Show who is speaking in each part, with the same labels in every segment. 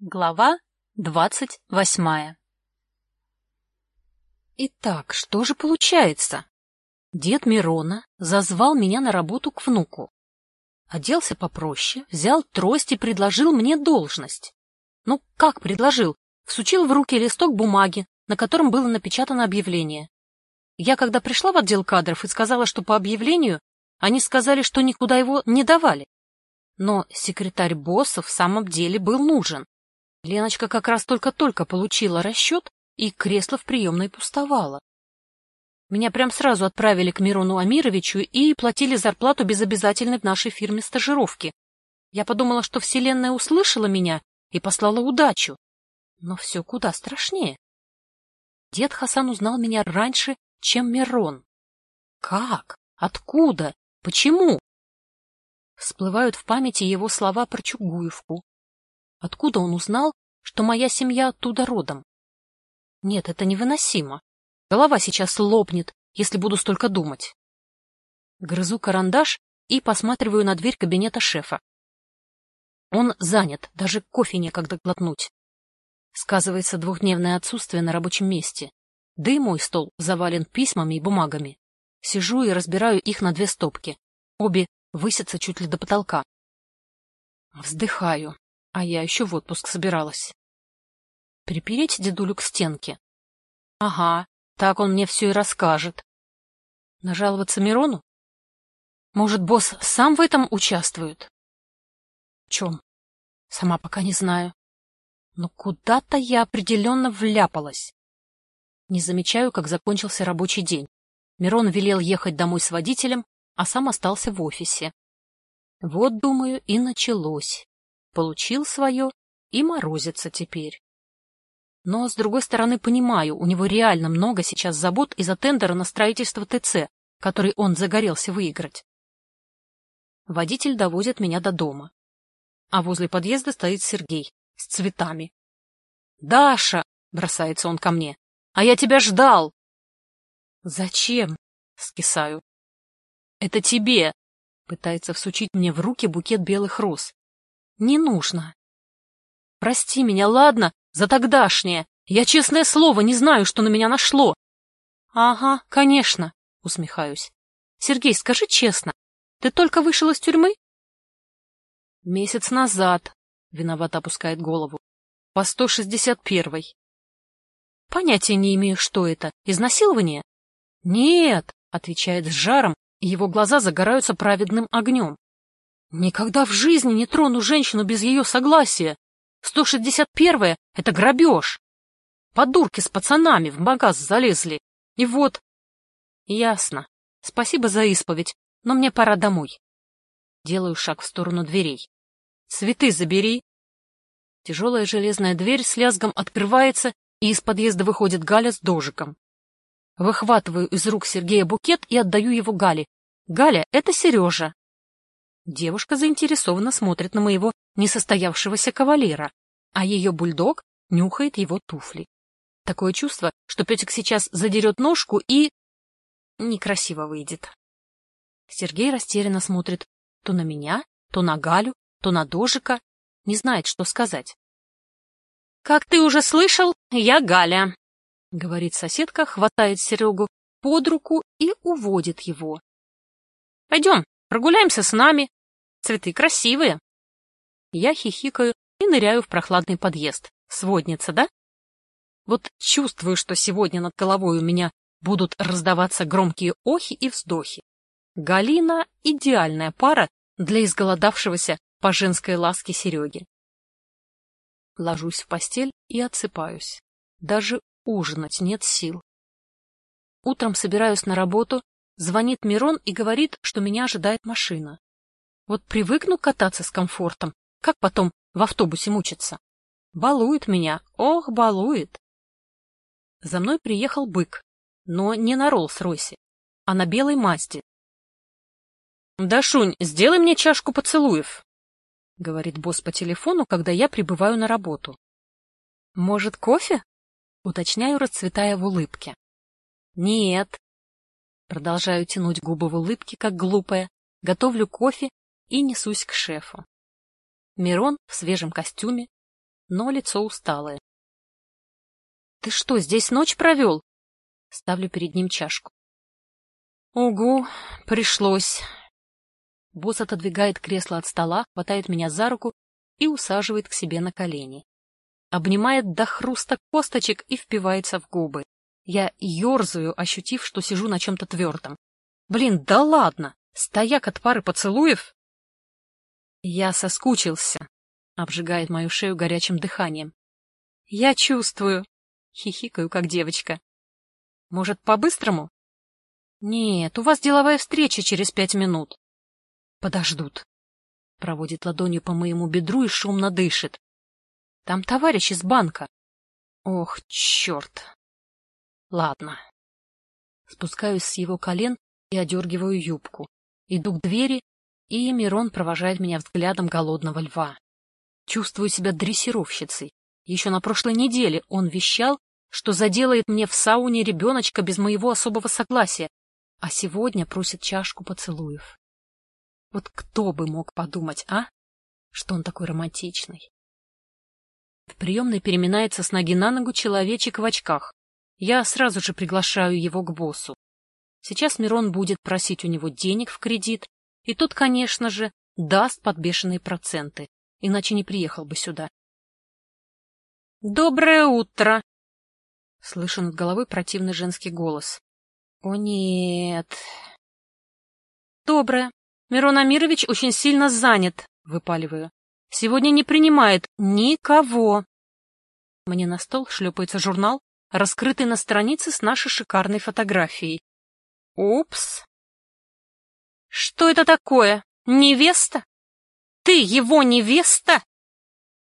Speaker 1: Глава двадцать восьмая Итак, что же получается? Дед Мирона зазвал меня на работу к внуку. Оделся попроще, взял трость и предложил мне должность. Ну, как предложил? Всучил в руки листок бумаги, на котором было напечатано объявление. Я, когда пришла в отдел кадров и сказала, что по объявлению, они сказали, что никуда его не давали. Но секретарь босса в самом деле был нужен. Леночка как раз только-только получила расчет, и кресло в приемной пустовало. Меня прям сразу отправили к Мирону Амировичу и платили зарплату без обязательной в нашей фирме стажировки. Я подумала, что Вселенная услышала меня и послала удачу. Но все куда страшнее. Дед Хасан узнал меня раньше, чем Мирон. Как? Откуда? Почему? Всплывают в памяти его слова про Чугуевку, Откуда он узнал, что моя семья оттуда родом? Нет, это невыносимо. Голова сейчас лопнет, если буду столько думать. Грызу карандаш и посматриваю на дверь кабинета шефа. Он занят, даже кофе некогда глотнуть. Сказывается двухдневное отсутствие на рабочем месте. Да и мой стол завален письмами и бумагами. Сижу и разбираю их на две стопки. Обе высятся чуть ли до потолка. Вздыхаю. А я еще в отпуск собиралась. Припереть дедулю к стенке? Ага, так он мне все и расскажет. Нажаловаться Мирону? Может, босс сам в этом участвует? В чем? Сама пока не знаю. Но куда-то я определенно вляпалась. Не замечаю, как закончился рабочий день. Мирон велел ехать домой с водителем, а сам остался в офисе. Вот, думаю, и началось получил свое и морозится теперь. Но, с другой стороны, понимаю, у него реально много сейчас забот из-за тендера на строительство ТЦ, который он загорелся выиграть. Водитель довозит меня до дома. А возле подъезда стоит Сергей с цветами. «Даша!» — бросается он ко мне. «А я тебя ждал!» «Зачем?» — скисаю. «Это тебе!» — пытается всучить мне в руки букет белых роз. Не нужно. Прости меня, ладно, за тогдашнее. Я, честное слово, не знаю, что на меня нашло. Ага, конечно, усмехаюсь. Сергей, скажи честно, ты только вышел из тюрьмы? Месяц назад, виновато опускает голову, по 161-й. Понятия не имею, что это. Изнасилование? Нет, отвечает с жаром, и его глаза загораются праведным огнем. Никогда в жизни не трону женщину без ее согласия. 161-е — это грабеж. Подурки с пацанами в магаз залезли. И вот... Ясно. Спасибо за исповедь, но мне пора домой. Делаю шаг в сторону дверей. Цветы забери. Тяжелая железная дверь с лязгом открывается, и из подъезда выходит Галя с дожиком. Выхватываю из рук Сергея букет и отдаю его Гале. Галя — это Сережа. Девушка заинтересованно смотрит на моего несостоявшегося кавалера, а ее бульдог нюхает его туфли. Такое чувство, что Петик сейчас задерет ножку и... некрасиво выйдет. Сергей растерянно смотрит то на меня, то на Галю, то на Дожика, не знает, что сказать. — Как ты уже слышал, я Галя, — говорит соседка, хватает Серегу под руку и уводит его. — Пойдем, прогуляемся с нами, Цветы красивые. Я хихикаю и ныряю в прохладный подъезд. Сводница, да? Вот чувствую, что сегодня над головой у меня будут раздаваться громкие охи и вздохи. Галина — идеальная пара для изголодавшегося по женской ласке Сереги. Ложусь в постель и отсыпаюсь. Даже ужинать нет сил. Утром собираюсь на работу, звонит Мирон и говорит, что меня ожидает машина. Вот привыкну кататься с комфортом, как потом в автобусе мучиться. Балует меня, ох, балует. За мной приехал бык, но не на Роллс-Ройсе, а на белой Мазде. — Дашунь, сделай мне чашку поцелуев, — говорит босс по телефону, когда я прибываю на работу. — Может, кофе? — уточняю, расцветая в улыбке. — Нет. Продолжаю тянуть губы в улыбке, как глупая, готовлю кофе и несусь к шефу. Мирон в свежем костюме, но лицо усталое. — Ты что, здесь ночь провел? Ставлю перед ним чашку. — Угу, пришлось. Босс отодвигает кресло от стола, хватает меня за руку и усаживает к себе на колени. Обнимает до хруста косточек и впивается в губы. Я ерзаю, ощутив, что сижу на чем-то твердом. Блин, да ладно! Стояк от пары поцелуев? Я соскучился, обжигает мою шею горячим дыханием. Я чувствую. Хихикаю, как девочка. Может, по-быстрому? Нет, у вас деловая встреча через пять минут. Подождут. Проводит ладонью по моему бедру и шумно дышит. Там товарищ из банка. Ох, черт. Ладно. Спускаюсь с его колен и одергиваю юбку. Иду к двери, и Мирон провожает меня взглядом голодного льва. Чувствую себя дрессировщицей. Еще на прошлой неделе он вещал, что заделает мне в сауне ребеночка без моего особого согласия, а сегодня просит чашку поцелуев. Вот кто бы мог подумать, а? Что он такой романтичный. В приемной переминается с ноги на ногу человечек в очках. Я сразу же приглашаю его к боссу. Сейчас Мирон будет просить у него денег в кредит, и тот, конечно же, даст под бешеные проценты, иначе не приехал бы сюда. «Доброе утро!» Слышу над головой противный женский голос. «О нет!» «Доброе. Мирон Амирович очень сильно занят», — выпаливаю. «Сегодня не принимает никого». Мне на стол шлепается журнал, раскрытый на странице с нашей шикарной фотографией. Упс. Что это такое? Невеста? Ты его невеста?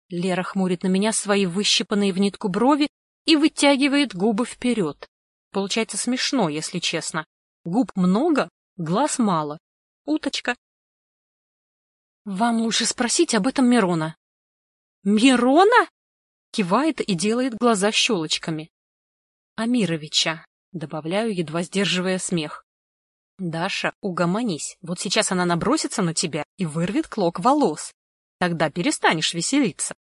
Speaker 1: Лера хмурит на меня свои выщипанные в нитку брови и вытягивает губы вперед. Получается смешно, если честно. Губ много, глаз мало. Уточка. Вам лучше спросить об этом Мирона. Мирона? Кивает и делает глаза щелочками. Амировича, добавляю, едва сдерживая смех. Даша, угомонись. Вот сейчас она набросится на тебя и вырвет клок волос. Тогда перестанешь веселиться.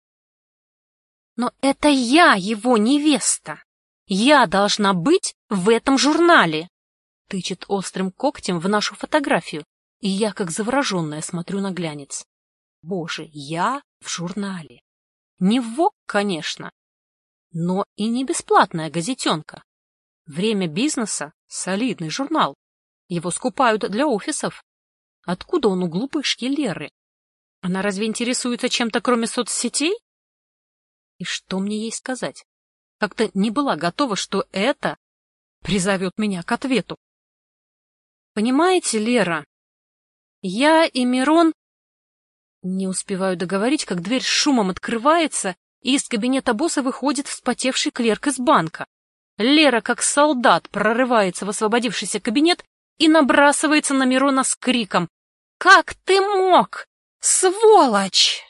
Speaker 1: Но это я его невеста. Я должна быть в этом журнале. Тычет острым когтем в нашу фотографию, и я, как завороженная, смотрю на глянец. Боже, я в журнале. Не ВОК, конечно, но и не бесплатная газетенка. Время бизнеса — солидный журнал. Его скупают для офисов. Откуда он у глупышки Леры? Она разве интересуется чем-то, кроме соцсетей? И что мне ей сказать? Как-то не была готова, что это призовет меня к ответу. Понимаете, Лера, я и Мирон... Не успеваю договорить, как дверь с шумом открывается, и из кабинета босса выходит вспотевший клерк из банка. Лера, как солдат, прорывается в освободившийся кабинет и набрасывается на Мирона с криком «Как ты мог? Сволочь!»